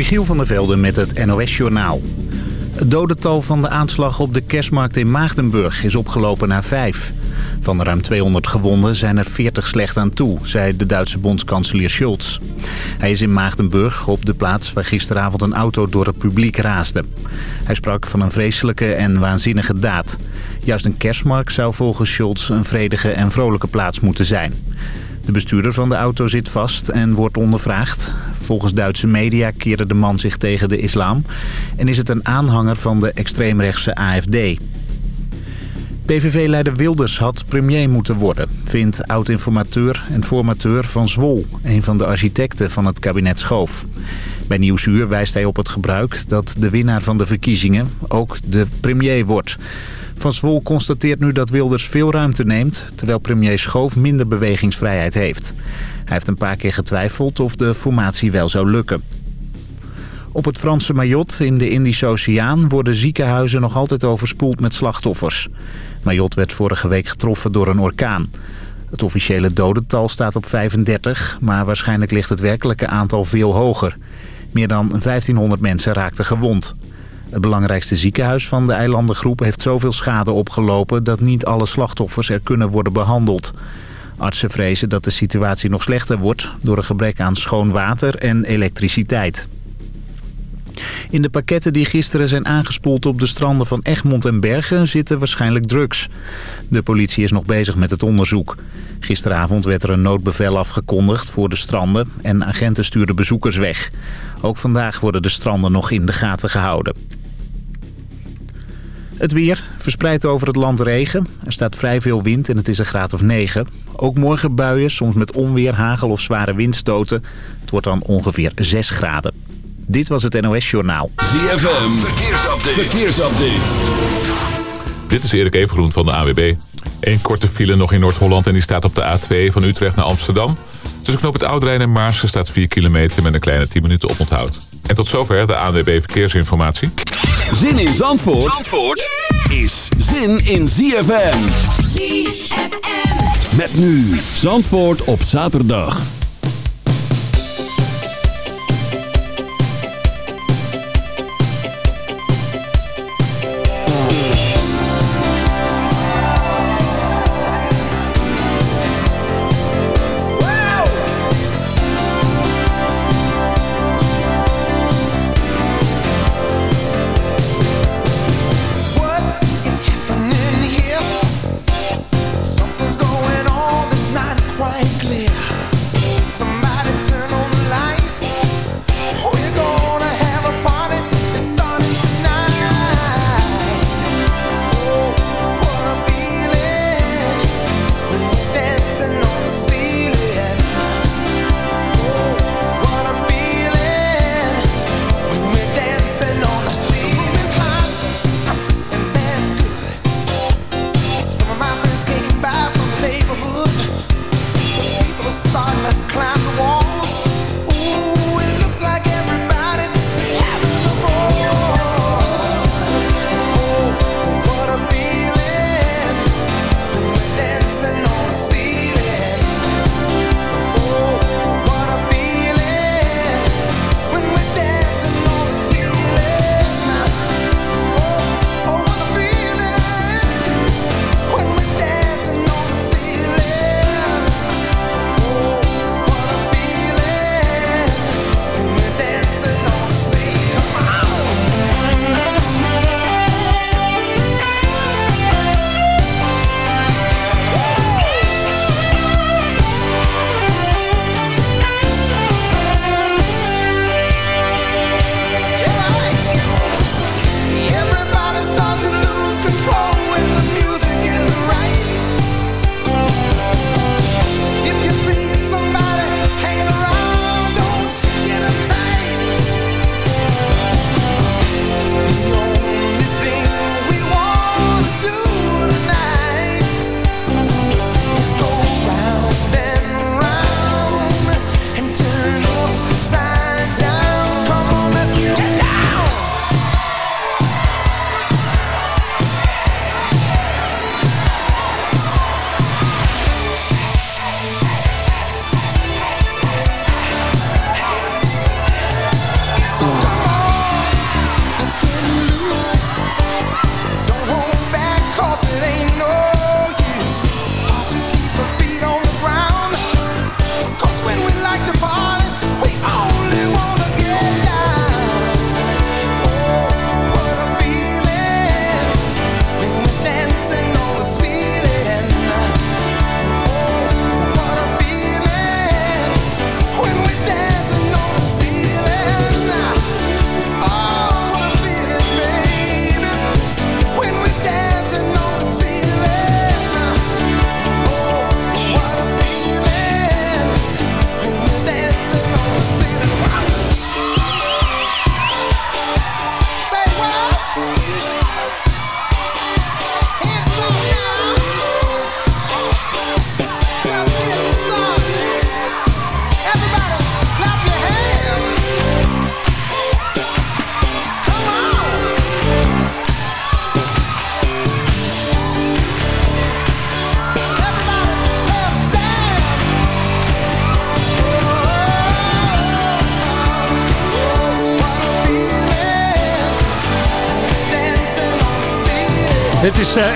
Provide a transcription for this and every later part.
Michiel van der Velde met het NOS-journaal. Het dodental van de aanslag op de kerstmarkt in Maagdenburg is opgelopen naar vijf. Van de ruim 200 gewonden zijn er 40 slecht aan toe, zei de Duitse bondskanselier Scholz. Hij is in Maagdenburg, op de plaats waar gisteravond een auto door het publiek raasde. Hij sprak van een vreselijke en waanzinnige daad. Juist een kerstmarkt zou volgens Scholz een vredige en vrolijke plaats moeten zijn. De bestuurder van de auto zit vast en wordt ondervraagd. Volgens Duitse media keerde de man zich tegen de islam... en is het een aanhanger van de extreemrechtse AFD. PVV-leider Wilders had premier moeten worden, vindt oud-informateur en formateur van Zwol... een van de architecten van het kabinet Schoof. Bij Nieuwsuur wijst hij op het gebruik dat de winnaar van de verkiezingen ook de premier wordt... Van Zwol constateert nu dat Wilders veel ruimte neemt... terwijl premier Schoof minder bewegingsvrijheid heeft. Hij heeft een paar keer getwijfeld of de formatie wel zou lukken. Op het Franse Mayotte in de Indische Oceaan worden ziekenhuizen nog altijd overspoeld met slachtoffers. Mayotte werd vorige week getroffen door een orkaan. Het officiële dodental staat op 35, maar waarschijnlijk ligt het werkelijke aantal veel hoger. Meer dan 1500 mensen raakten gewond. Het belangrijkste ziekenhuis van de eilandengroep heeft zoveel schade opgelopen... dat niet alle slachtoffers er kunnen worden behandeld. Artsen vrezen dat de situatie nog slechter wordt... door een gebrek aan schoon water en elektriciteit. In de pakketten die gisteren zijn aangespoeld op de stranden van Egmond en Bergen zitten waarschijnlijk drugs. De politie is nog bezig met het onderzoek. Gisteravond werd er een noodbevel afgekondigd voor de stranden en agenten stuurden bezoekers weg. Ook vandaag worden de stranden nog in de gaten gehouden. Het weer verspreidt over het land regen. Er staat vrij veel wind en het is een graad of 9. Ook morgen buien, soms met onweer, hagel of zware windstoten. Het wordt dan ongeveer 6 graden. Dit was het NOS Journaal. ZFM, verkeersupdate. verkeersupdate. Dit is Erik Evengroen van de AWB. Eén korte file nog in Noord-Holland en die staat op de A2 van Utrecht naar Amsterdam. Tussen knop het Oudrijn en Maarsen staat 4 kilometer met een kleine 10 minuten oponthoud. En tot zover de ANWB Verkeersinformatie. Zin in Zandvoort, Zandvoort is zin in ZFM. ZFM. Met nu Zandvoort op zaterdag.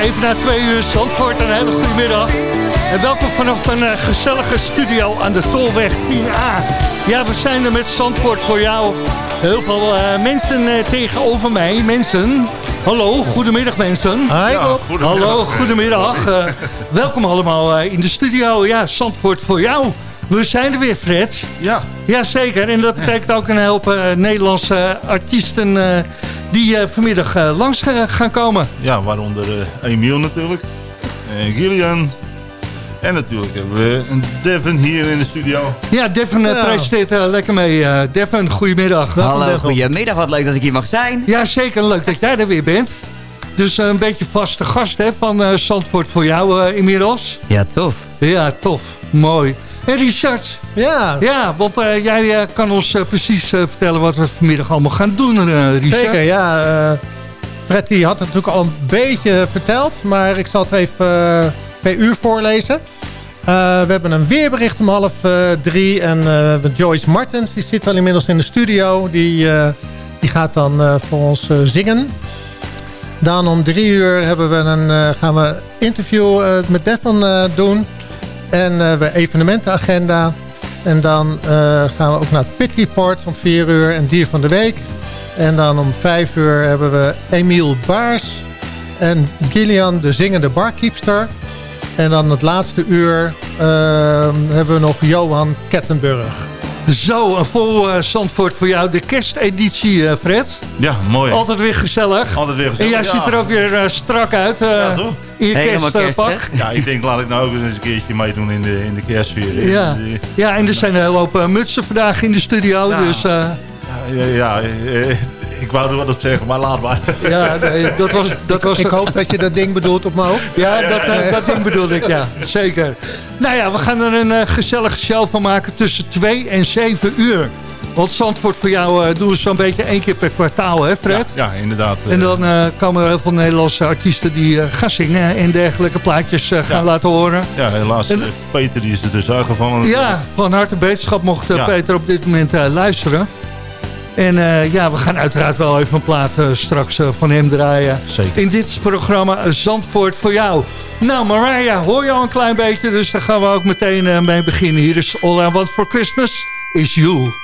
Even na twee uur Zandvoort. Een hele goede middag. En welkom vanaf een uh, gezellige studio aan de Tolweg 10A. Ja, we zijn er met Zandvoort voor jou. Heel veel uh, mensen tegenover mij. Mensen, hallo, goedemiddag mensen. Hi, ja, goedemiddag. Hallo, goedemiddag. welkom allemaal in de studio. Ja, Zandvoort voor jou. We zijn er weer, Fred. Ja. Jazeker, en dat betekent ook een help Nederlandse artiesten die uh, vanmiddag uh, langs gaan komen. Ja, waaronder uh, Emiel natuurlijk. En Gillian. En natuurlijk hebben we een Devin hier in de studio. Ja, Devin ja. presenteert lekker mee. Devin, goedemiddag. Hallo, goedemiddag. Wat leuk dat ik hier mag zijn. Ja, zeker. Leuk dat jij er weer bent. Dus een beetje vaste gast hè, van Zandvoort voor jou inmiddels. Ja, tof. Ja, tof. Mooi. En Richard. Ja. Ja, want uh, jij uh, kan ons uh, precies vertellen wat we vanmiddag allemaal gaan doen, Richard. Zeker, ja. Fred die had het natuurlijk al een beetje verteld, maar ik zal het even per uur voorlezen. we hebben een weerbericht om half drie en Joyce Martens, die zit al inmiddels in de studio. Die, die gaat dan voor ons zingen. Dan om drie uur hebben we een, gaan we interview met Devon doen. En uh, we evenementenagenda. En dan uh, gaan we ook naar het Pit Report om 4 uur en Dier van de Week. En dan om 5 uur hebben we Emiel Baars en Gillian de zingende barkeepster. En dan het laatste uur uh, hebben we nog Johan Kettenburg. Zo, een vol uh, Zandvoort voor jou. De kersteditie, uh, Fred. Ja, mooi. Altijd weer gezellig. Altijd weer gezellig, En jij ziet er ook weer uh, strak uit. ja, toch? In je kerstpak. Kerst, ja, ik denk, laat ik nou ook eens een keertje meedoen in de, in de kerstsfeer. Ja. ja, en er zijn een hele hoop mutsen vandaag in de studio. Nou, dus, ja, ja, ik wou er wat op zeggen, maar laat maar. Ja, nee, dat was, dat was... Ik hoop dat je dat ding bedoelt op mijn hoofd. Ja, dat, uh, dat ding bedoelde ik, ja. Zeker. Nou ja, we gaan er een uh, gezellige show van maken tussen 2 en 7 uur. Want Zandvoort voor jou uh, doen we zo'n beetje één keer per kwartaal, hè Fred? Ja, ja inderdaad. En dan uh, komen er heel veel Nederlandse artiesten die uh, gaan zingen en dergelijke plaatjes gaan ja. laten horen. Ja, helaas. En, Peter die is er dus uitgevallen. Ja, van harte beterschap mocht ja. Peter op dit moment luisteren. En ja, we gaan uiteraard wel even een plaat straks van hem draaien. Zeker. In dit programma Zandvoort voor jou. Nou, Mariah, hoor je al een klein beetje, dus daar gaan we ook meteen mee beginnen. Hier is All I Want For Christmas is You.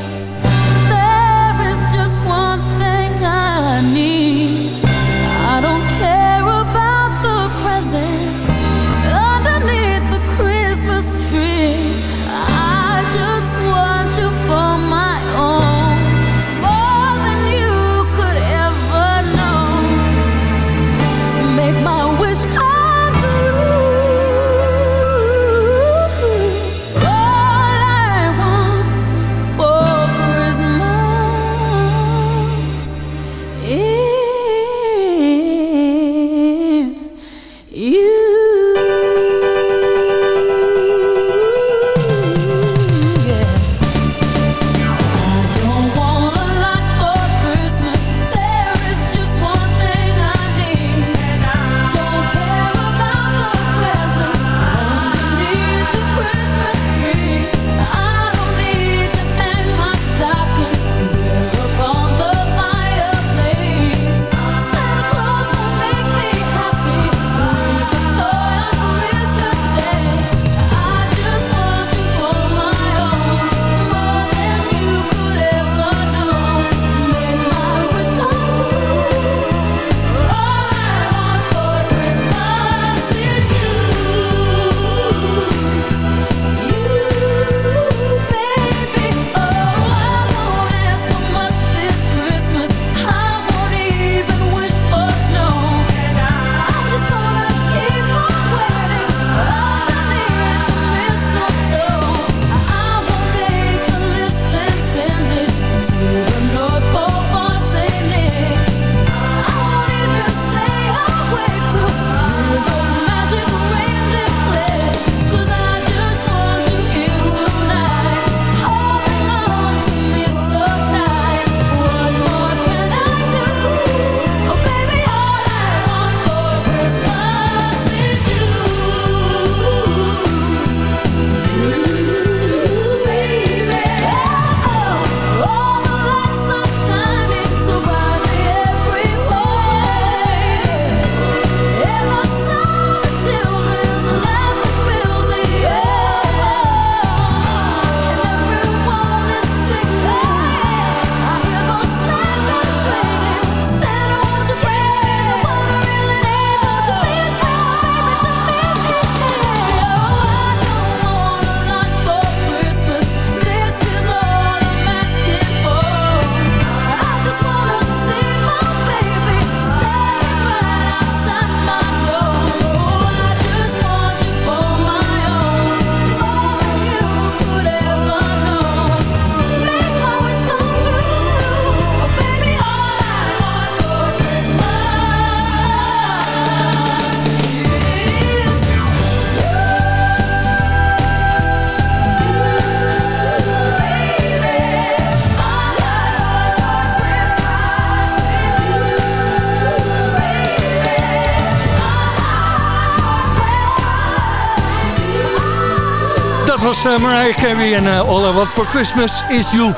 Mariah Carey en uh, All I Want For Christmas Is You.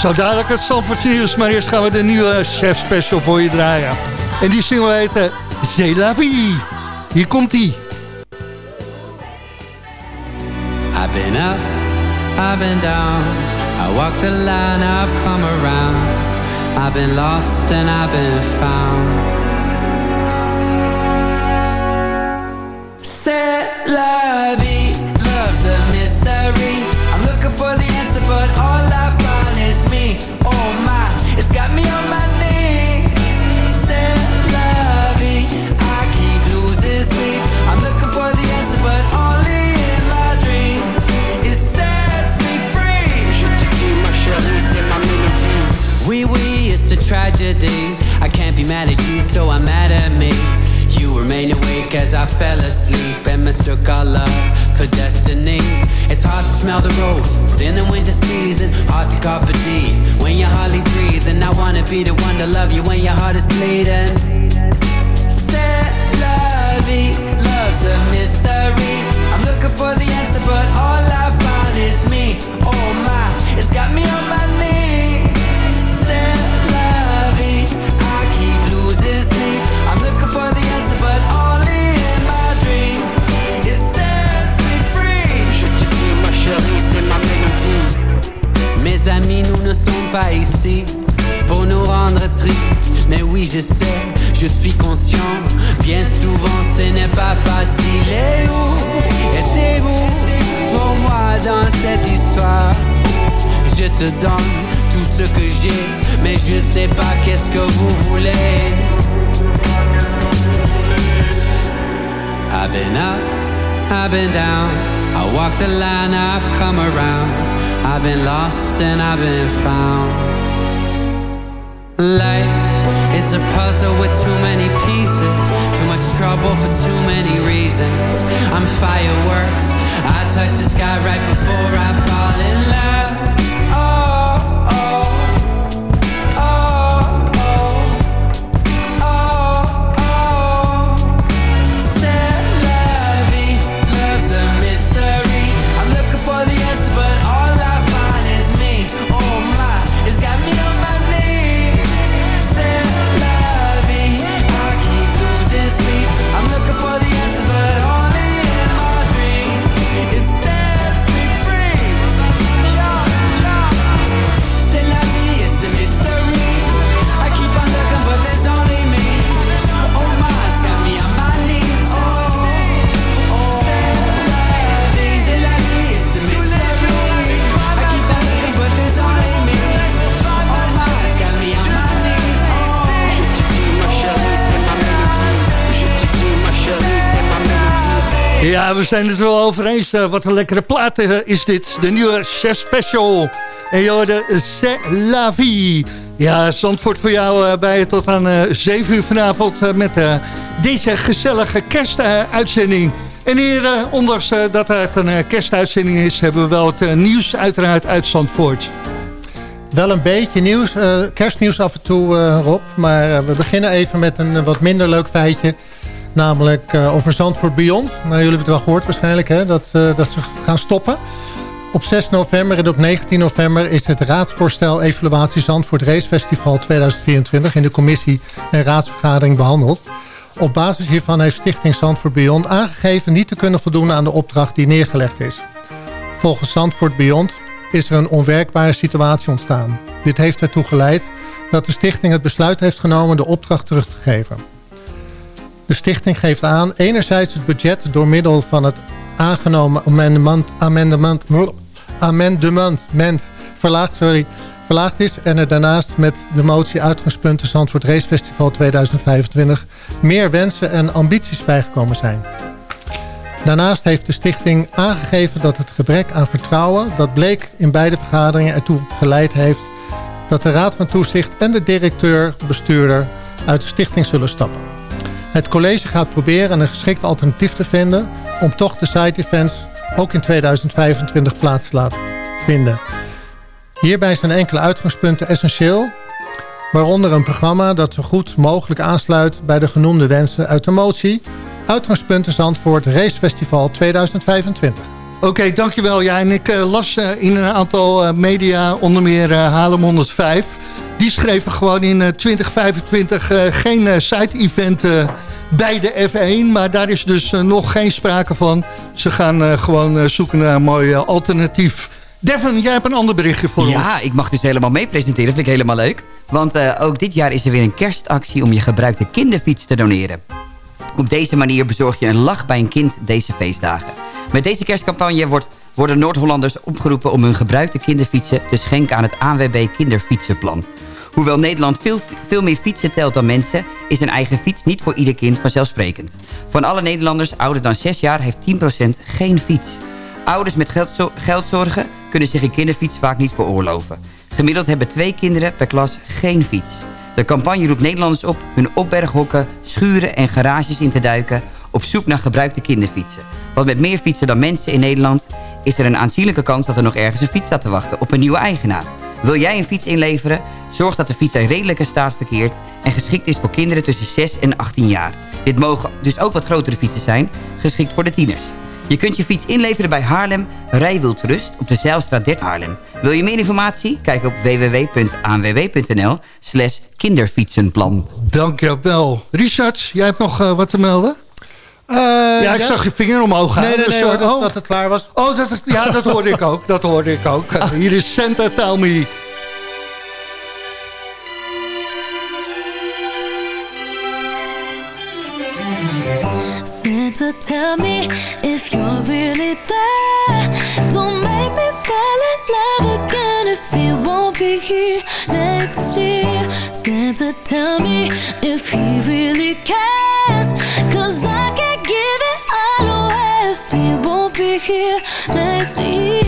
Zo dadelijk het nieuws, maar eerst gaan we de nieuwe chef special voor je draaien. En die single heet uh, C'est la vie. Hier komt ie. I've been up, I've been down. I walked the line, I've come around. I've been lost and I've been found. Be the one to love you when your heart is bleeding. Je sais, je suis conscient. Bien souvent, ce n'est pas facile. Et où étiez-vous pour moi dans cette histoire? Je te donne tout ce que j'ai, mais je sais pas qu'est-ce que vous voulez. I've been up, I've been down. I walk the line, I've come around. I've been lost and I've been found. Life, it's a puzzle with too many pieces. Too much trouble for too many reasons. I'm fireworks. I touch the sky right before I fall in love. Zijn het wel over eens. eh, wat een lekkere plaat eh, is dit. De nieuwe Chef Special. En je hoorde C'est la vie. Ja, Zandvoort voor jou eh, bij je tot aan eh 7 uur vanavond... eh, met eh, deze gezellige kerstuitzending. en hier, eh, ondanks eh, dat het een eh, kerstuitzending is... hebben we wel het eh, nieuws uiteraard uit Zandvoort. Wel een beetje nieuws, eh, kerstnieuws af en toe, eh, Rob. Maar eh, we beginnen even met een eh, wat minder leuk feitje. Namelijk eh, over Zandvoort Beyond. Nou, jullie hebben het wel gehoord waarschijnlijk, hè, dat, eh, dat ze gaan stoppen. Op 6 november en op 19 november is het raadsvoorstel evaluatie Zandvoort Race Festival 2024 in de commissie en raadsvergadering behandeld. Op basis hiervan heeft Stichting Zandvoort Beyond aangegeven niet te kunnen voldoen aan de opdracht die neergelegd is. Volgens Zandvoort Beyond is er een onwerkbare situatie ontstaan. Dit heeft ertoe geleid dat de stichting het besluit heeft genomen de opdracht terug te geven. De stichting geeft aan enerzijds het budget door middel van het aangenomen amendement, amendement, amendement verlaagd, sorry, verlaagd is... en er daarnaast met de motie uitgangspunten Zandvoort Race Festival 2025... meer wensen en ambities bijgekomen zijn. Daarnaast heeft de stichting aangegeven dat het gebrek aan vertrouwen... dat bleek in beide vergaderingen ertoe geleid heeft... dat de Raad van Toezicht en de directeur-bestuurder uit de stichting zullen stappen. Het college gaat proberen een geschikt alternatief te vinden... om toch de side-events ook in 2025 plaats te laten vinden. Hierbij zijn enkele uitgangspunten essentieel... waaronder een programma dat zo goed mogelijk aansluit... bij de genoemde wensen uit de motie... Uitgangspunten Zandvoort Racefestival 2025. Oké, dankjewel. Ja, en ik eh, las eh, in een aantal eh, media, onder meer uh, Haarlem 105... die schreven gewoon in 2025 geen side-event bij de F1... maar daar is dus nog geen sprake van. Ze gaan gewoon zoeken naar een mooi alternatief. Devin, jij hebt een ander berichtje voor ja, ons. Ja, ik mag dus helemaal mee presenteren. Vind ik helemaal leuk. Want ook dit jaar is er weer een kerstactie... om je gebruikte kinderfiets te doneren. Op deze manier bezorg je een lach bij een kind deze feestdagen. Met deze kerstcampagne wordt, worden Noord-Hollanders opgeroepen... om hun gebruikte kinderfietsen te schenken aan het ANWB Kinderfietsenplan. Hoewel Nederland veel, veel meer fietsen telt dan mensen... is een eigen fiets niet voor ieder kind vanzelfsprekend. Van alle Nederlanders ouder dan 6 jaar heeft 10% geen fiets. Ouders met geldzorgen kunnen zich een kinderfiets vaak niet veroorloven. Gemiddeld hebben twee kinderen per klas geen fiets. De campagne roept Nederlanders op hun opberghokken, schuren en garages in te duiken... op zoek naar gebruikte kinderfietsen. Want met meer fietsen dan mensen in Nederland... is er een aanzienlijke kans dat er nog ergens een fiets staat te wachten op een nieuwe eigenaar. Wil jij een fiets inleveren? Zorg dat de fiets in redelijke staat verkeert... en geschikt is voor kinderen tussen 6 en 18 jaar. Dit mogen dus ook wat grotere fietsen zijn, geschikt voor de tieners. Je kunt je fiets inleveren bij Haarlem Rijwildrust op de Zeilstraat 13 Haarlem. Wil je meer informatie? Kijk op www.anww.nl slash kinderfietsenplan. Dankjewel. Richard, jij hebt nog uh, wat te melden? Uh, ja, ik ja? zag je vinger omhoog gaan. Nee, nee, nee, dus, hoor, dat, oh. dat, het klaar was. Oh, dat, ja, dat hoorde ik ook. Dat hoorde ik ook. Hier is Santa Tell Me. Santa, tell me if you're really there. Don't make me fall in love again if you won't be here next year. Santa, tell me if he really cares. Here next year.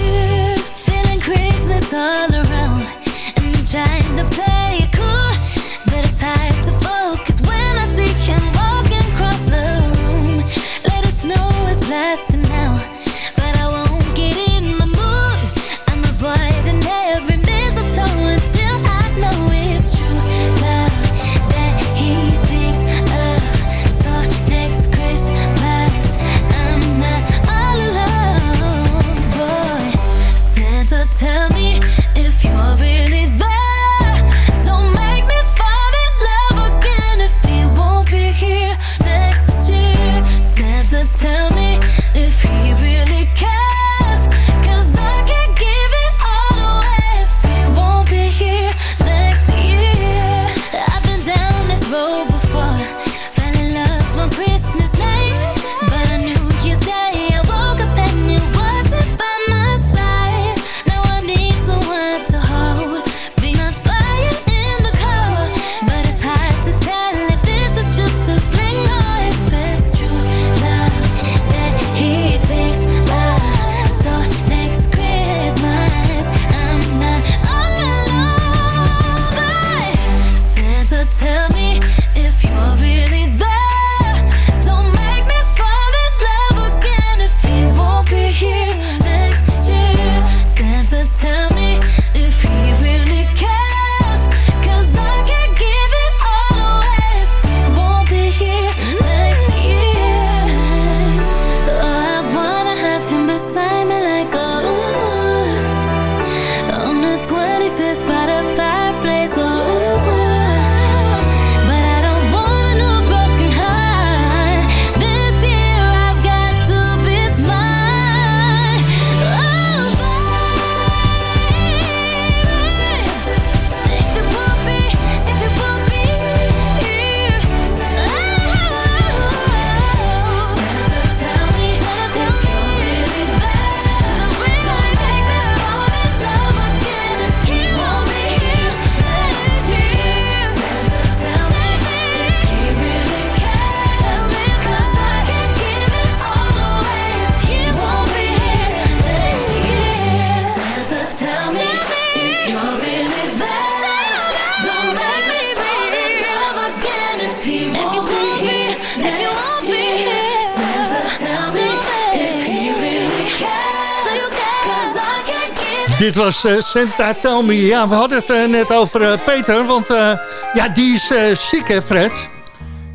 Dit was eh, Santa Tell Me. Ja, we hadden het eh, net over eh, Peter, want eh, ja, die is eh, ziek hè Fred?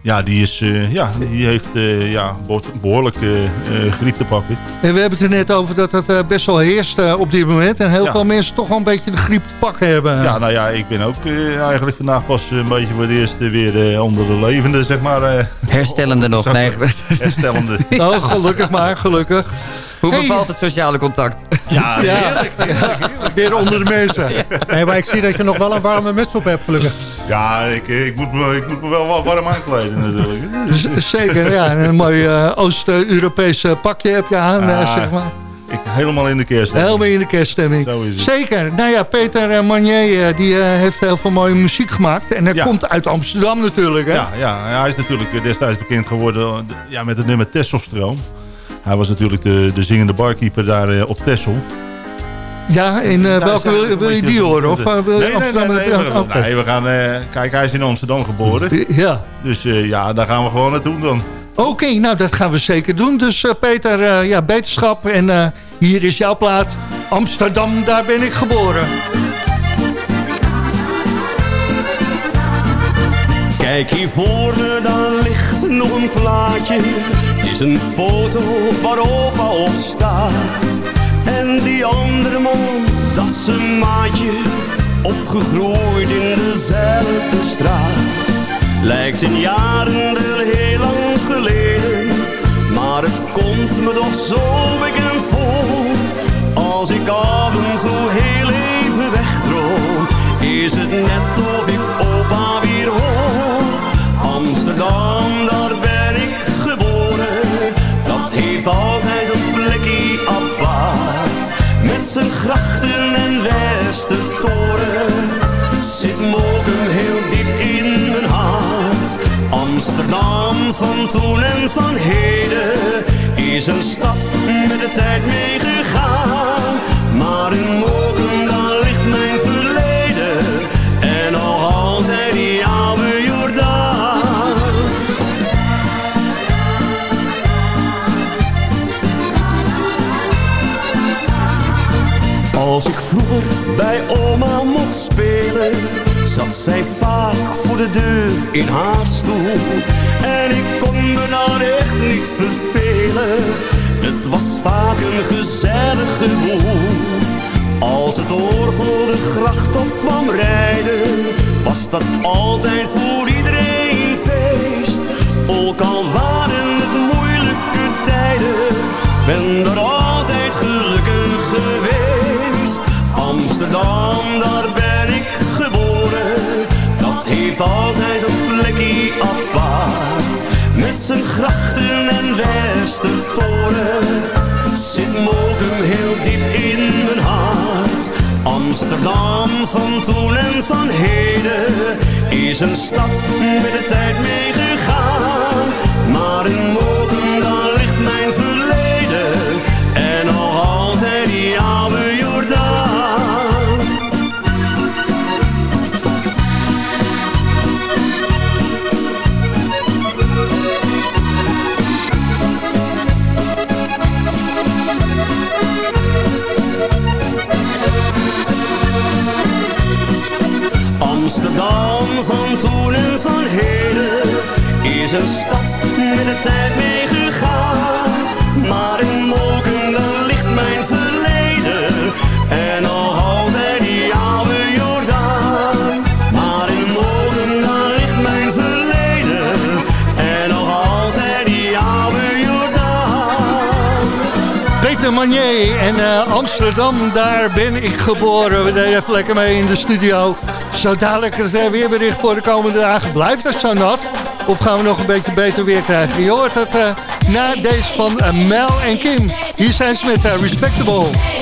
Ja, die, is, eh, ja, die heeft eh, ja, beho- behoorlijk eh, eh, griep te pakken. En we hebben het er net over dat het eh, best wel heerst eh, op dit moment. En heel Ja. veel mensen toch wel een beetje de griep te pakken hebben. Ja, nou ja, ik ben ook eh, eigenlijk vandaag pas een beetje voor het eerst weer onder de levende, zeg maar. eh, Herstellende nog. Nee. herstellende. Oh, gelukkig maar, gelukkig. Hoe Hey. bevalt het sociale contact? Ja, Ja, weer onder de mensen. Nee, maar ik zie dat je nog wel een warme muts op hebt, gelukkig. ja ik, ik, moet me, ik moet me wel wa- warm aankleden natuurlijk. Zeker, ja. En een mooi eh, Oost-Europees eh, pakje heb je aan, eh, Ah. zeg maar. Ik, helemaal in de kerst. Helemaal in de kerststemming. Zeker. Nou ja, Peter Manier die, heeft heel veel mooie muziek gemaakt. En hij Ja. komt uit Amsterdam natuurlijk, hè? Ja, ja, hij is natuurlijk destijds bekend geworden ja, met het nummer Tesselstroom. Hij was natuurlijk de, de zingende barkeeper daar eh, op Tessel. Ja, en eh, welke wil, je die horen? Of eh, wil je nee, nee, nee, Amsterdam? nee, we, nee, we gaan... eh, kijk, hij is in Amsterdam geboren. Ja. Dus eh, ja, daar gaan we gewoon naartoe dan. Oké, nou dat gaan we zeker doen. Dus eh, Peter, eh, ja, beterschap. En eh, hier is jouw plaat. Amsterdam, daar ben ik geboren. Kijk hier voor me, daar ligt nog een plaatje. Is een foto waarop al op staat. En die andere man, dat is een maatje. Opgegroeid in dezelfde straat. Lijkt in jaren wel heel lang geleden. Maar het komt me toch zo bekend voor. Als ik af en toe heel even wegdroom. Is het net of ik opa weer hoor. Amsterdam, Zijn grachten en Westertoren. Zit Mokum heel diep in mijn hart. Amsterdam van toen en van heden. Is een stad met de tijd meegegaan. Maar in Mokum, Als ik vroeger bij oma mocht spelen, zat zij vaak voor de deur in haar stoel. En ik kon me daar echt niet vervelen, het was vaak een gezellige boel. Als het orgel de gracht op kwam rijden, was dat altijd voor iedereen feest. Ook al waren het moeilijke tijden, ben er Amsterdam, daar ben ik geboren. Dat heeft altijd een plekje apart. Met zijn grachten en Westertoren. Zit Mokum heel diep in mijn hart. Amsterdam van toen en van heden. Is een stad met de tijd meegegaan. Maar in Mokum, daar Amsterdam van toen en van heden is een stad met de tijd meegegaan. Maar in Moken, Manier en eh, Amsterdam, daar ben ik geboren. We deden even lekker mee in de studio. Zo dadelijk het eh, weerbericht voor de komende dagen. Blijft het zo nat? Of gaan we nog een beetje beter weer krijgen? Je hoort het eh, na deze van Mel en Kim. Hier zijn ze met Respectable.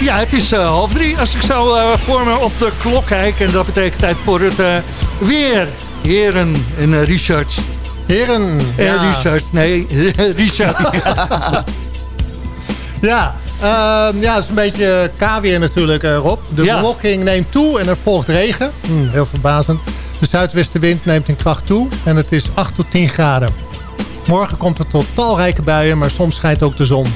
Ja, het is eh, half drie als ik zo eh, voor me op de klok kijk. En dat betekent tijd voor het eh, weer. Heren en Richard. Heren, En ja. Richard, nee, Richard. Ja, ehm, ja, het is een beetje K-weer natuurlijk, eh, Rob. De Ja. bewolking neemt toe en er volgt regen. Hm, heel verbazend. De zuidwestenwind neemt in kracht toe en het is 8 tot 10 graden. Morgen komt het tot talrijke buien, maar soms schijnt ook de zon.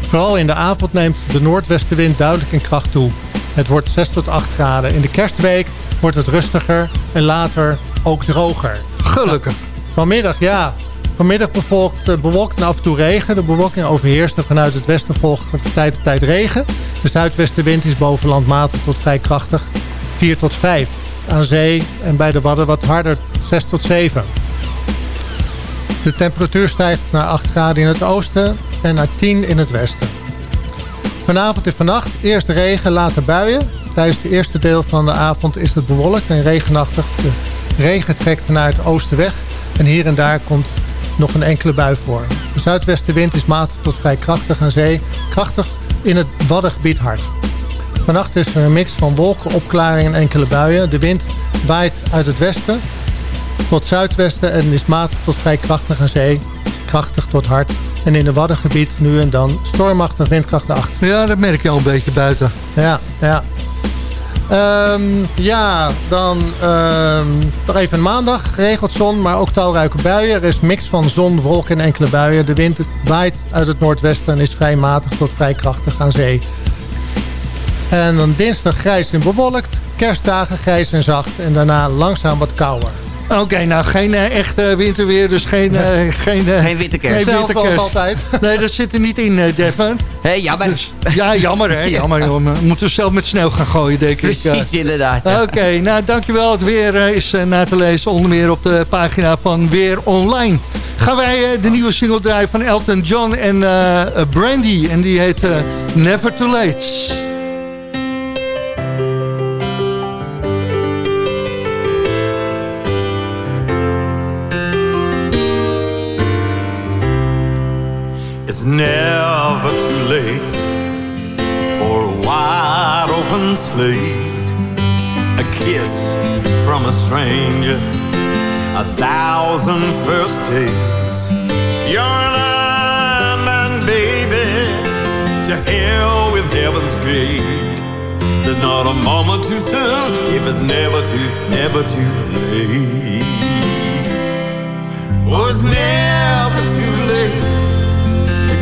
Vooral in de avond neemt de noordwestenwind duidelijk in kracht toe. Het wordt 6 tot 8 graden. In de kerstweek wordt het rustiger en later ook droger. Gelukkig. Vanmiddag, ja. Vanmiddag bevolkt, eh, bewolkt en af en toe regen. De bewolking overheerst en vanuit het westen volgt van tijd tot tijd regen. De zuidwestenwind is boven land matig tot vrij krachtig. 4 tot 5. Aan zee en bij de Wadden wat harder, 6 tot 7. De temperatuur stijgt naar 8 graden in het oosten en naar 10 in het westen. Vanavond en vannacht eerst regen, later buien. Tijdens het eerste deel van de avond is het bewolkt en regenachtig. De regen trekt naar het oosten weg en hier en daar komt nog een enkele bui voor. De zuidwestenwind is matig tot vrij krachtig aan zee. Krachtig in het Waddengebied hard. Vannacht is er een mix van wolken, opklaringen en enkele buien. De wind waait uit het westen tot zuidwesten en is matig tot vrij krachtig aan zee. Krachtig tot hard. En in het Waddengebied nu en dan stormachtig windkracht 8. Ja, dat merk je al een beetje buiten. Ja, ja. Ehm, ja, dan ehm, nog even maandag. Geregeld zon, maar ook talrijke buien. Er is mix van zon, wolken en enkele buien. De wind waait uit het noordwesten en is vrij matig tot vrij krachtig aan zee. En dan dinsdag grijs en bewolkt. Kerstdagen grijs en zacht. En daarna langzaam wat kouder. Oké, nou geen eh, echte winterweer, dus geen... eh, geen, eh, Geen winterkerst. geen Hetzelfde als winterkerst. altijd. Nee, dat zit er niet in, eh, Devin. Hé, jammer. Dus, ja, jammer hè, Ja. jammer. joh. We moeten zelf met sneeuw gaan gooien, denk ik. Precies, inderdaad. ja. Oké, nou dankjewel. Het weer is na te lezen onder meer op de pagina van Weer Online. Gaan wij eh, de nieuwe single draaien van Elton John en Brandy. En die heet eh, Never Too Late. It's never too late for a wide open slate. A kiss from a stranger, a thousand first dates. You're an man, baby, to hell with heaven's gate. There's not a moment too soon if it's never too, never too late. Oh, it's never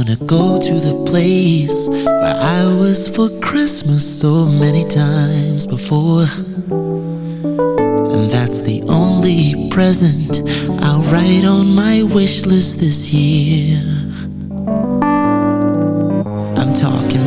wanna go to the place where I was for Christmas so many times before. And that's the only present I'll write on my wish list this year. I'm talking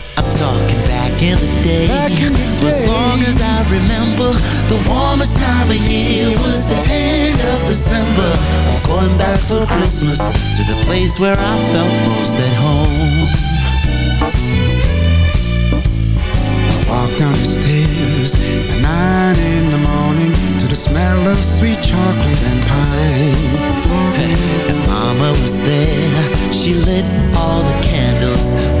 Talking back in the day. In the day. As long as I remember, the warmest time of year was the end of December. I'm going back for Christmas to the place where I felt most at home. I walked down the stairs at nine in the morning to the smell of sweet chocolate and pine. And Mama was there. She lit all the candles.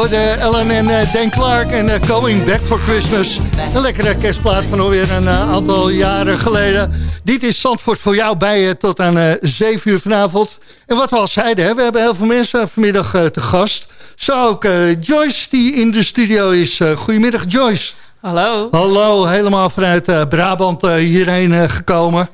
Jorde, Ellen en uh, Dan Clark en uh, Going Back for Christmas. Een lekkere kerstplaat van alweer een uh, aantal jaren geleden. Dit is Zandvoort voor jou bij je tot aan eh 7 uur vanavond. En wat we al zeiden, hè, we hebben heel veel mensen vanmiddag eh, te gast. Zo ook eh, Joyce die in de studio is. Eh, goedemiddag Joyce. Hallo. Hallo, helemaal vanuit eh, Brabant eh, hierheen eh, gekomen.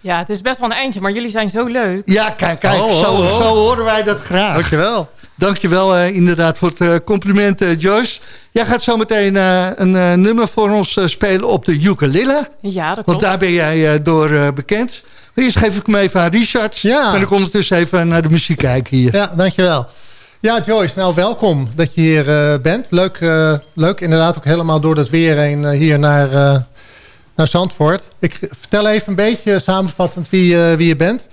Ja, het is best wel een eindje, maar jullie zijn zo leuk. Ja, kijk, kijk Oh, oh, zo, zo horen wij dat graag. Dankjewel. Dankjewel eh, inderdaad voor het eh, compliment, eh, Joyce. Jij gaat zo meteen eh, een eh, nummer voor ons spelen op de ukulele. Ja, dat Want klopt. daar ben jij eh, door eh, bekend. Maar eerst geef ik hem even aan Richard. Ja. En ik ondertussen even naar de muziek kijken hier. Ja, dankjewel. Ja, Joyce, nou welkom dat je hier eh, bent. Leuk, eh, leuk, inderdaad ook helemaal door het weer heen hier naar, eh, naar Zandvoort. Ik vertel even een beetje samenvattend wie, wie je bent.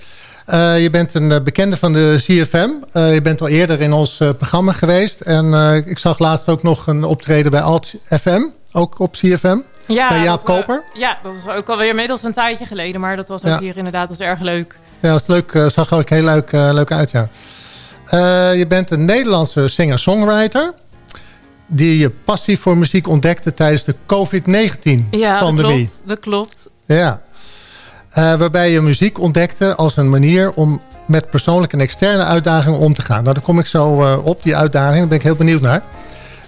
Eh, je bent een eh, bekende van de CFM. Eh, je bent al eerder in ons programma geweest. En ik zag laatst ook nog een optreden bij Alt FM, ook op CFM. Ja, bij Jaap dat, Koper. ja, dat is ook alweer inmiddels een tijdje geleden. Maar dat was ook Ja. hier inderdaad dat erg leuk. Ja, dat is leuk. zag er ook heel leuk, leuk uit, ja. Je bent een Nederlandse singer-songwriter... die je passie voor muziek ontdekte tijdens de Ja, dat COVID-19-pandemie. klopt. Dat klopt. Ja. Eh, waarbij je muziek ontdekte als een manier om met persoonlijke en externe uitdagingen om te gaan. Nou, daar kom ik zo eh, op, die uitdaging. Daar ben ik heel benieuwd naar.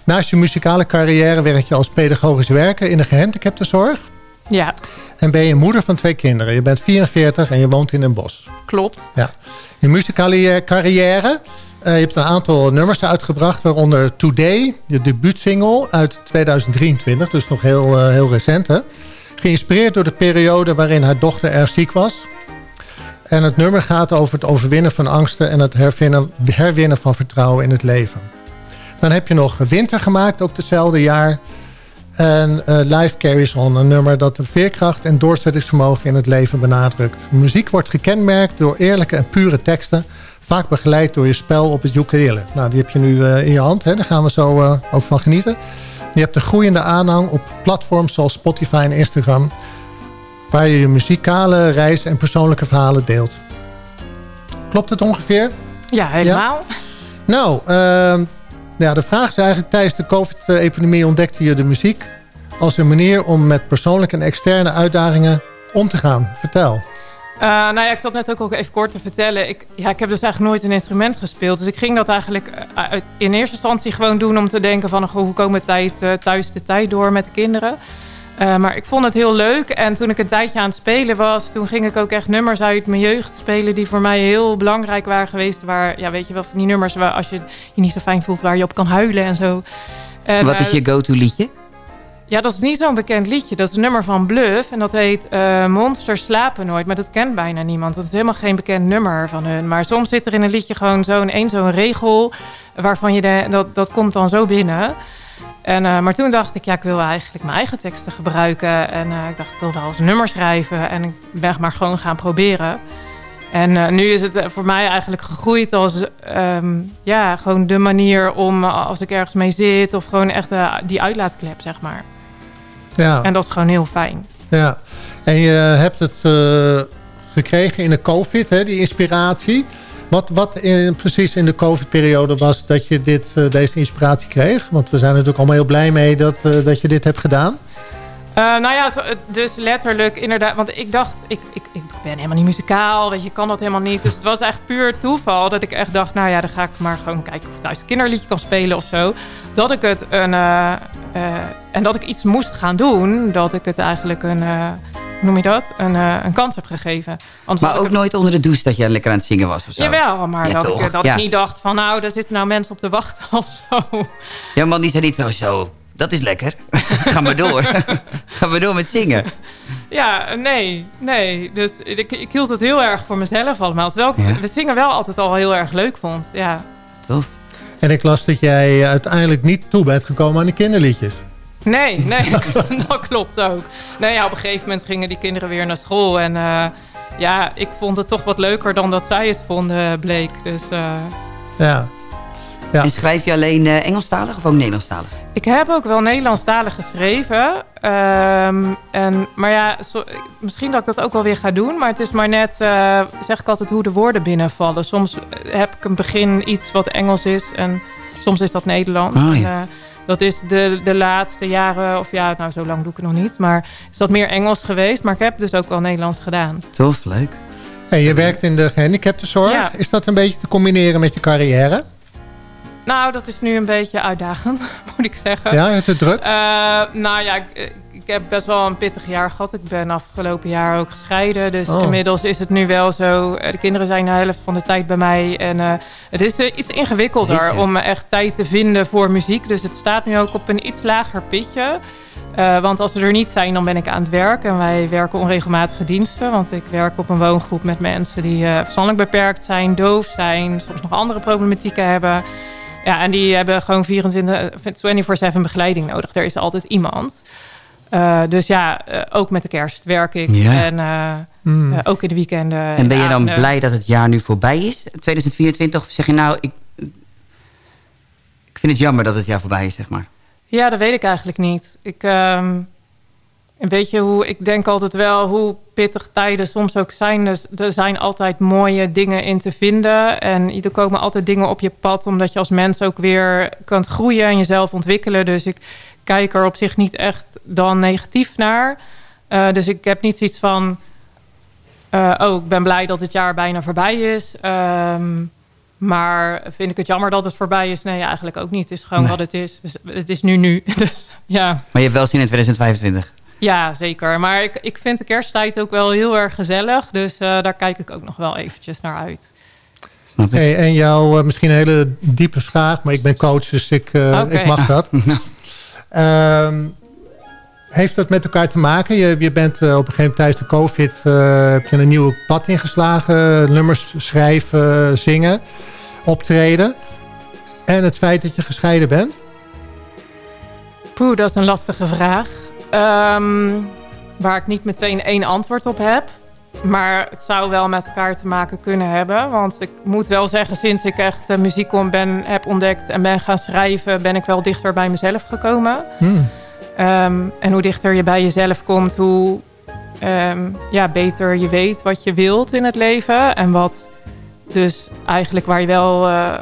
Naast je muzikale carrière werk je als pedagogisch werker in de gehandicaptenzorg. Ja, En ben je moeder van twee kinderen. Je bent 44 en je woont in een bos. klopt. Ja. Je muzikale carrière. eh, je hebt een aantal nummers uitgebracht, waaronder Today, je debuutsingle uit 2023, dus nog heel, eh, heel recent. Hè? Geïnspireerd door de periode waarin haar dochter erg ziek was. En het nummer gaat over het overwinnen van angsten en het herwinnen, herwinnen van vertrouwen in het leven. Dan heb je nog Winter gemaakt, ook hetzelfde jaar. En eh, Life Carries On, een nummer dat de veerkracht en doorzettingsvermogen in het leven benadrukt. Muziek wordt gekenmerkt door eerlijke en pure teksten, vaak begeleid door je spel op het ukulele. Nou, die heb je nu eh, in je hand, hè? daar gaan we zo eh, ook van genieten. Je hebt een groeiende aanhang op platforms zoals Spotify en Instagram, waar je je muzikale reis en persoonlijke verhalen deelt. Klopt het ongeveer? Ja, helemaal. Nou, ehm, ja, de vraag is eigenlijk... tijdens de COVID-epidemie ontdekte je de muziek... als een manier om met persoonlijke en externe uitdagingen om te gaan. Vertel. Eh, nou ja, ik zat net ook al even kort te vertellen. Ik, ja, ik heb dus eigenlijk nooit een instrument gespeeld. Dus ik ging dat eigenlijk eh, uit, in eerste instantie gewoon doen om te denken van... goh, hoe komen we tijd, eh, thuis de tijd door met de kinderen? Maar ik vond het heel leuk. En toen ik een tijdje aan het spelen was... toen ging ik ook echt nummers uit mijn jeugd spelen... die voor mij heel belangrijk waren geweest. Waar, ja, weet je wel, van die nummers waar als je je niet zo fijn voelt... waar je op kan huilen en zo. En, Wat is je go-to liedje? Ja, dat is niet zo'n bekend liedje. Dat is een nummer van Bluff. En dat heet eh, Monsters slapen nooit. Maar dat kent bijna niemand. Dat is helemaal geen bekend nummer van hun. Maar soms zit er in een liedje gewoon zo'n één zo'n regel... waarvan je dat, dat komt dan zo binnen. En, eh, maar toen dacht ik, ja, ik wil eigenlijk mijn eigen teksten gebruiken. En eh, ik dacht, ik wil wel eens een nummer schrijven. En ik ben maar gewoon gaan proberen. En nu is het voor mij eigenlijk gegroeid als ehm, ja, gewoon de manier om als ik ergens mee zit... of gewoon echt die uitlaatklep, zeg maar. Ja, En dat is gewoon heel fijn. ja. En je hebt het eh, gekregen in de COVID, hè, die inspiratie. Wat, wat in, precies in de COVID-periode was dat je dit, eh, deze inspiratie kreeg? Want we zijn er natuurlijk allemaal heel blij mee dat, eh, dat je dit hebt gedaan. Eh, nou ja, dus letterlijk inderdaad. Want ik dacht, ik, ik, ik ben helemaal niet muzikaal. Weet je, kan dat helemaal niet. Dus het was echt puur toeval dat ik echt dacht... nou ja, dan ga ik maar gewoon kijken of ik thuis een kinderliedje kan spelen of zo. Dat ik het een... eh, eh, en dat ik iets moest gaan doen. Dat ik het eigenlijk een... hoe noem je dat? Een, een kans heb gegeven. Anders Maar ik ook nooit onder de douche dat je lekker aan het zingen was of zo? Jawel, maar Ja, dat, toch? ik, dat Ja. ik niet dacht van... nou, daar zitten nou mensen op te wachten of zo. Ja, man, die zei niet zo, zo, dat is lekker. Ga maar door. Ga maar door met zingen. Ja, nee, nee. Dus ik, ik hield het heel erg voor mezelf allemaal. Terwijl ik Ja. we zingen wel altijd al heel erg leuk vond. Ja. Tof. En ik las dat jij uiteindelijk niet toe bent gekomen aan de kinderliedjes. Nee, nee, dat klopt ook. Nee, ja, op een gegeven moment gingen die kinderen weer naar school. En eh, ja, ik vond het toch wat leuker dan dat zij het vonden, bleek. Dus eh, Ja. Ja. En schrijf je alleen eh, Engelstalig of ook Nederlandstalig? Ik heb ook wel Nederlandstalig geschreven. Ehm, en, maar ja, zo- misschien dat ik dat ook wel weer ga doen. Maar het is maar net, eh, zeg ik altijd, hoe de woorden binnenvallen. Soms heb ik een begin iets wat Engels is en soms is dat Nederlands. Ah, ja. En, eh, Dat is de, de laatste jaren, of ja, nou zo lang doe ik het nog niet. Maar is dat meer Engels geweest. Maar ik heb dus ook wel Nederlands gedaan. Tof, leuk. Hey, je werkt in de gehandicaptenzorg. Ja. Is dat een beetje te combineren met je carrière? Nou, dat is nu een beetje uitdagend, moet ik zeggen. Ja, het is druk? Eh, nou ja, ik, ik heb best wel een pittig jaar gehad. Ik ben afgelopen jaar ook gescheiden. Dus Oh. inmiddels is het nu wel zo. De kinderen zijn de helft van de tijd bij mij. En eh, het is eh, iets ingewikkelder Jeetje. om echt tijd te vinden voor muziek. Dus het staat nu ook op een iets lager pitje. Want als ze er niet zijn, dan ben ik aan het werk. En wij werken onregelmatige diensten. Want ik werk op een woongroep met mensen die eh, verstandelijk beperkt zijn, doof zijn, soms nog andere problematieken hebben. Ja, en die hebben gewoon 24 24/7 begeleiding nodig. Er is altijd iemand. Eh, dus ja, eh, ook met de kerst werk ik. Ja. En eh, Hmm. eh, ook in de weekenden. En ben je dan blij dat het jaar nu voorbij is, 2024? Of zeg je nou, ik, ik vind het jammer dat het jaar voorbij is, zeg maar. Ja, dat weet ik eigenlijk niet. Ik, een beetje hoe, ik denk altijd wel hoe pittig tijden soms ook zijn. Dus er zijn altijd mooie dingen in te vinden. En er komen altijd dingen op je pad. Omdat je als mens ook weer kunt groeien en jezelf ontwikkelen. Dus ik kijk er op zich niet echt dan negatief naar. Eh, dus ik heb niet zoiets van... eh, oh, ik ben blij dat het jaar bijna voorbij is. Ehm, maar vind ik het jammer dat het voorbij is? Nee, eigenlijk ook niet. Het is gewoon Nee. wat het is. Dus het is nu nu. Dus ja, Maar je hebt wel zin in 2025. Ja zeker. Maar ik, ik vind de kersttijd ook wel heel erg gezellig. Dus eh, daar kijk ik ook nog wel eventjes naar uit. Hey, en jou, eh, misschien een hele diepe vraag, maar ik ben coach, dus ik, eh, ik mag dat. Ehm, heeft dat met elkaar te maken? Je, je bent op een gegeven moment tijdens de COVID eh, heb je een nieuw pad ingeslagen. Nummers schrijven, zingen, optreden. En het feit dat je gescheiden bent? Poeh, dat is een lastige vraag. Ehm, waar ik niet meteen één antwoord op heb. Maar het zou wel met elkaar te maken kunnen hebben. Want ik moet wel zeggen, sinds ik echt eh, muziek om ben, heb ontdekt en ben gaan schrijven... ben ik wel dichter bij mezelf gekomen. Hmm. Ehm, en hoe dichter je bij jezelf komt, hoe ehm, ja, beter je weet wat je wilt in het leven. En wat dus eigenlijk waar je wel eh,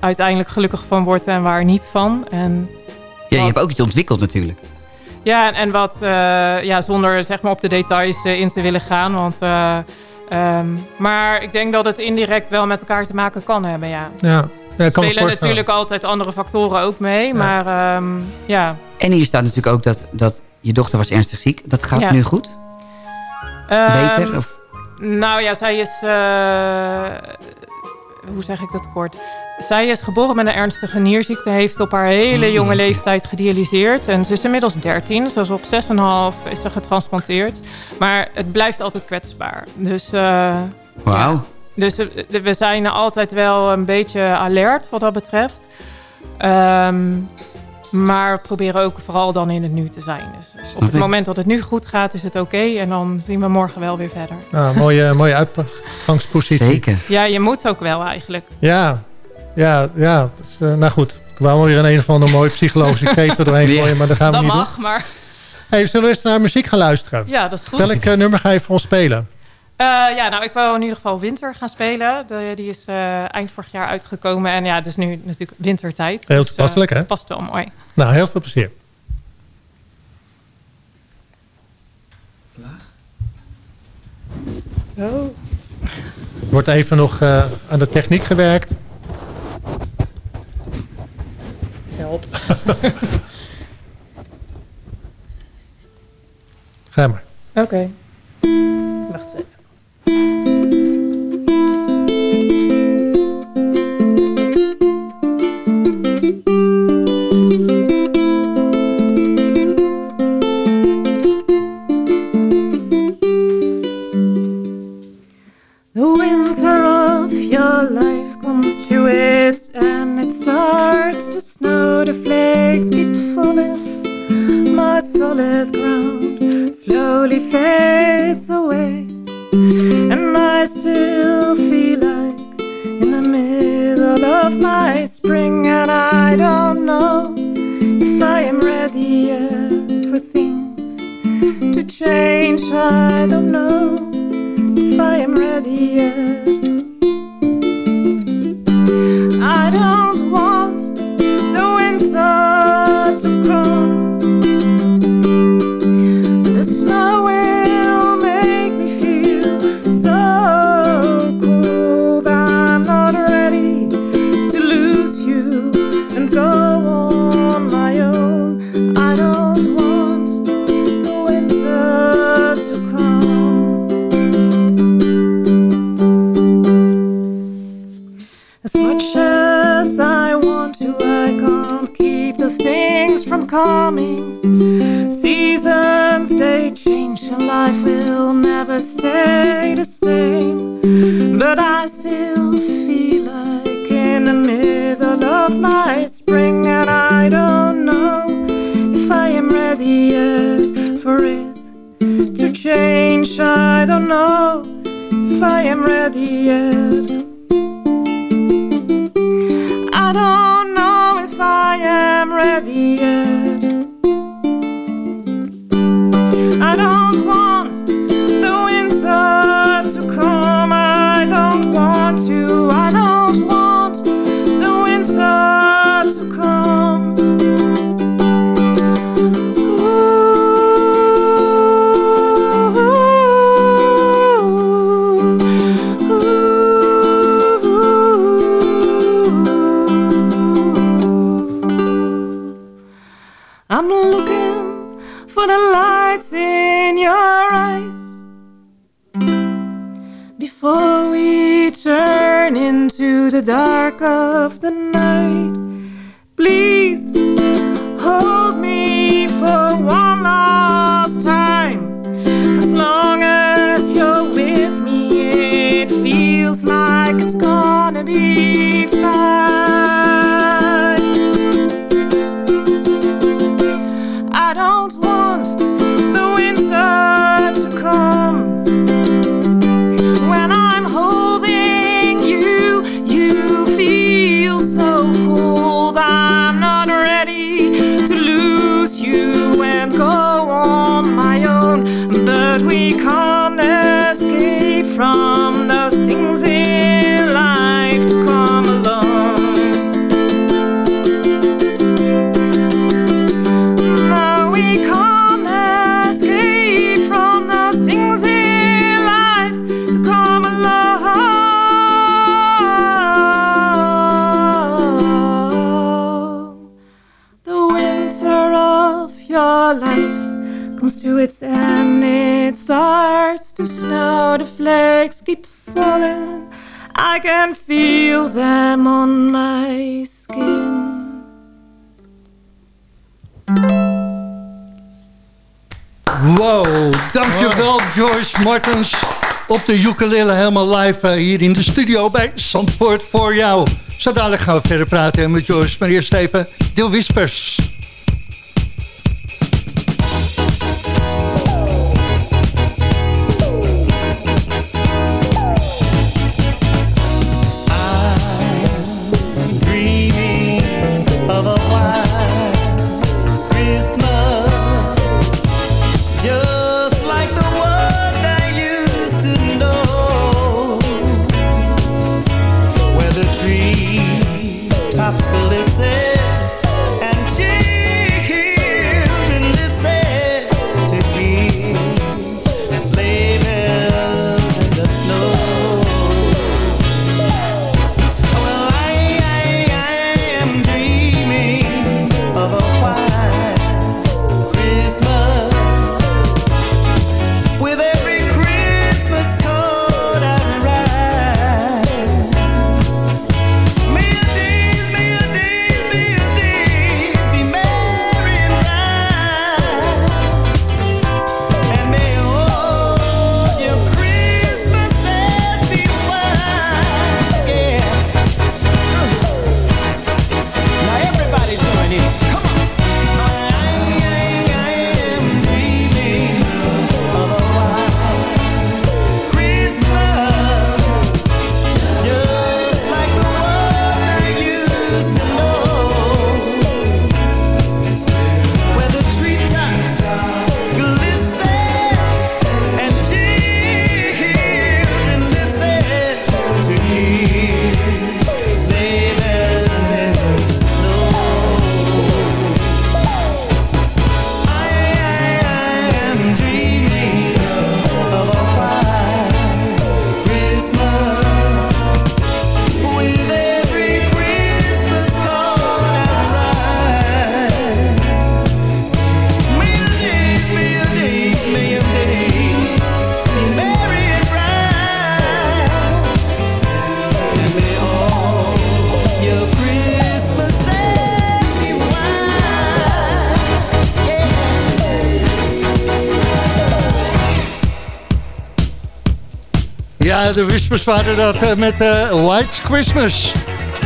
uiteindelijk gelukkig van wordt en waar niet van. En Ja, je hebt ook iets ontwikkeld natuurlijk. Ja, en, en wat, eh, ja, zonder zeg maar op de details eh, in te willen gaan. Want, eh, ehm, maar ik denk dat het indirect wel met elkaar te maken kan hebben, ja. Ja, ja kan Er spelen natuurlijk altijd andere factoren ook mee. Maar ehm, ja. En hier staat natuurlijk ook dat, dat je dochter was ernstig ziek. Dat gaat Ja. nu goed? Ehm, Beter? Of? Nou ja, zij is... eh, hoe zeg ik dat kort? Zij is geboren met een ernstige nierziekte. Heeft op haar hele jonge leeftijd gedialyseerd. En ze is inmiddels 13. Zoals op 6,5 is ze getransplanteerd. Maar het blijft altijd kwetsbaar. Dus... eh, Wauw. Dus eh, we zijn altijd wel een beetje alert wat dat betreft. Ehm, maar we proberen ook vooral dan in het nu te zijn. Dus op het ik. moment dat het nu goed gaat, is het oké. en dan zien we morgen wel weer verder. Nou, mooie, mooie uitgangspositie. Zeker. Ja, je moet ook wel eigenlijk. Ja, ja, ja. Dat is, eh, nou goed, ik wou maar weer een, een of andere mooie psychologische kreet er doorheen gooien, maar dat gaan we dat niet mag, doen. maar Hey, zullen we eens naar muziek gaan luisteren? ja, dat is goed. Welk eh, nummer ga je voor ons spelen? Eh, ja, nou, ik wou in ieder geval Winter gaan spelen. De, die is eh, eind vorig jaar uitgekomen. En ja, het is nu natuurlijk wintertijd. Heel Dus, toepasselijk, hè? Past wel mooi. Nou, heel veel plezier. Oh. Er wordt even nog eh, aan de techniek gewerkt. Help. Ga maar. Oké. Wacht even. feel them on my skin. Wow, dankjewel Joyce Martens. Op de ukulele helemaal live eh, hier in de studio bij Zandvoort voor jou. Zo gaan we verder praten met George, maar eerst even Deel Whispers. Ja, de Whispers waren dat eh, met eh, White Christmas.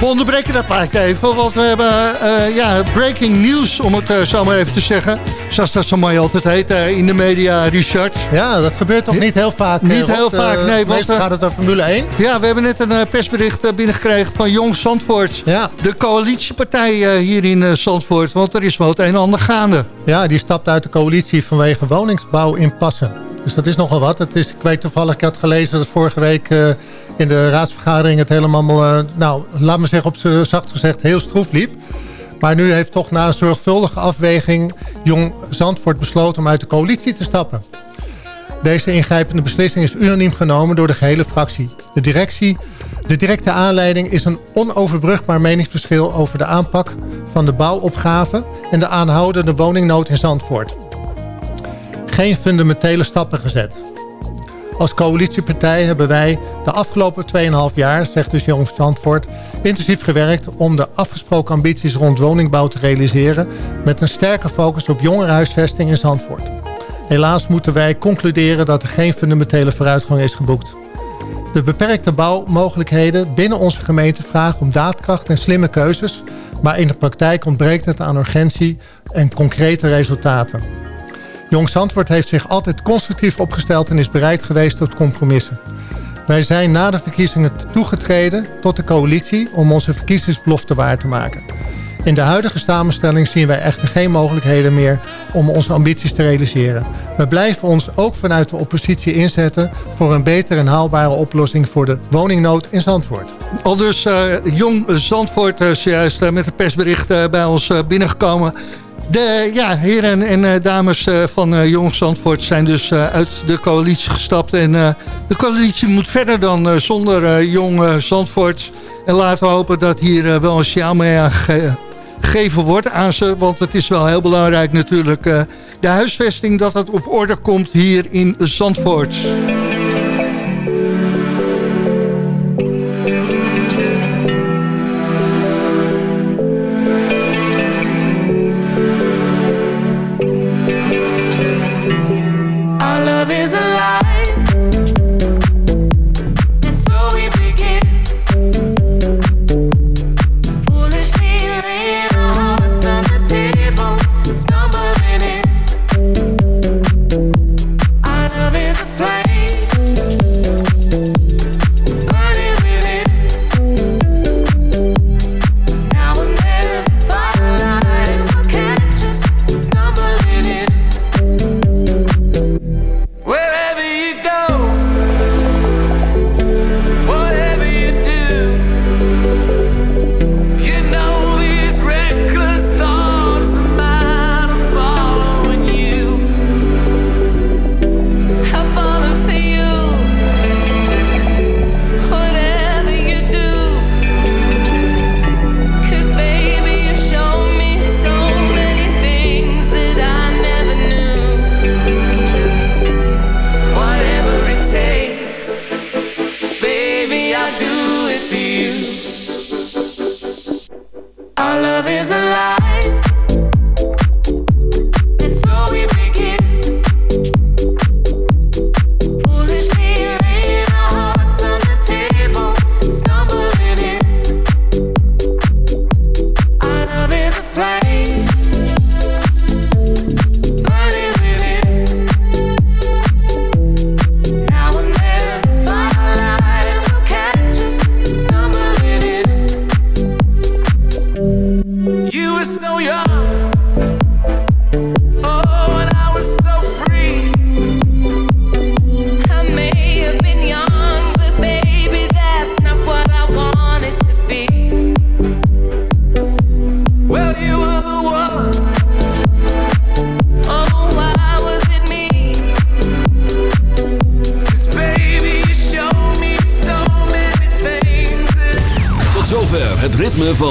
We onderbreken dat plaatje even, want we hebben eh, ja, breaking news, om het zo maar even te zeggen. Zoals dat zo mooi altijd heet in de media, Richard. Ja, dat gebeurt toch niet heel vaak? Niet Rob? heel vaak, nee. want, gaat het over Formule 1. Ja, we hebben net een persbericht binnengekregen van Jong Zandvoort. Ja. De coalitiepartij hier in Zandvoort, want er is wel het een en ander gaande. Ja, die stapt uit de coalitie vanwege woningsbouw in Passen. Dus dat is nogal wat. Het is, ik weet toevallig, ik had gelezen dat vorige week eh, in de raadsvergadering het helemaal, eh, nou, laat me zeggen op z'n zacht gezegd, heel stroef liep. Maar nu heeft toch na een zorgvuldige afweging Jong Zandvoort besloten om uit de coalitie te stappen. Deze ingrijpende beslissing is unaniem genomen door de gehele fractie. De directie, de directe aanleiding is een onoverbrugbaar meningsverschil over de aanpak van de bouwopgave en de aanhoudende woningnood in Zandvoort. Geen fundamentele stappen gezet. Als coalitiepartij hebben wij de afgelopen 2,5 jaar, zegt dus Jong Zandvoort, intensief gewerkt om de afgesproken ambities rond woningbouw te realiseren met een sterke focus op jongerenhuisvesting in Zandvoort. Helaas moeten wij concluderen dat er geen fundamentele vooruitgang is geboekt. De beperkte bouwmogelijkheden binnen onze gemeente vragen om daadkracht en slimme keuzes, maar in de praktijk ontbreekt het aan urgentie en concrete resultaten. Jong Zandvoort heeft zich altijd constructief opgesteld en is bereid geweest tot compromissen. Wij zijn na de verkiezingen toegetreden tot de coalitie om onze verkiezingsbelofte waar te maken. In de huidige samenstelling zien wij echter geen mogelijkheden meer om onze ambities te realiseren. We blijven ons ook vanuit de oppositie inzetten voor een betere en haalbare oplossing voor de woningnood in Zandvoort. Al dus eh, Jong Zandvoort is juist eh, met het persbericht eh, bij ons eh, binnengekomen. De ja, heren en eh, dames eh, van eh, Jong Zandvoort zijn dus uit de coalitie gestapt. En de coalitie moet verder dan zonder Jong Zandvoort. En laten we hopen dat hier wel een signaal mee gegeven wordt aan ze. Want het is wel heel belangrijk natuurlijk. de huisvesting dat het op orde komt hier in Zandvoort.